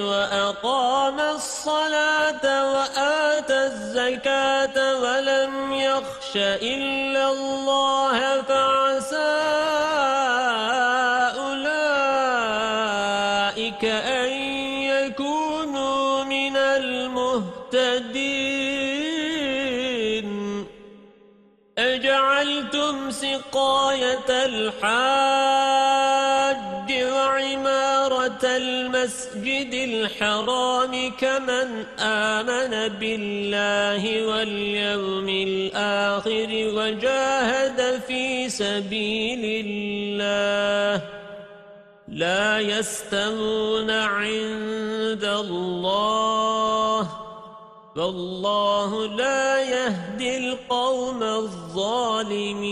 وأقام الصلاة وآتى الزكاة ولم يخش إلا الله فعسى أولئك أن يكونوا من المهتدين. أجعلتم سقاية الحاج المسجد الحرام كمن آمن بالله واليوم الآخر وجاهد في سبيل الله لا يستمون عند الله والله لا يهدي القوم الظالمين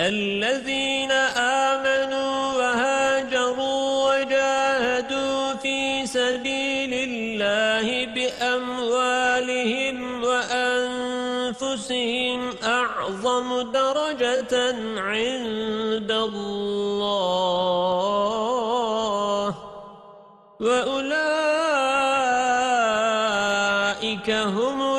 الذين آمنوا الله بأموالهم وأنفسهم أعظم درجة عند الله. وأولئك هم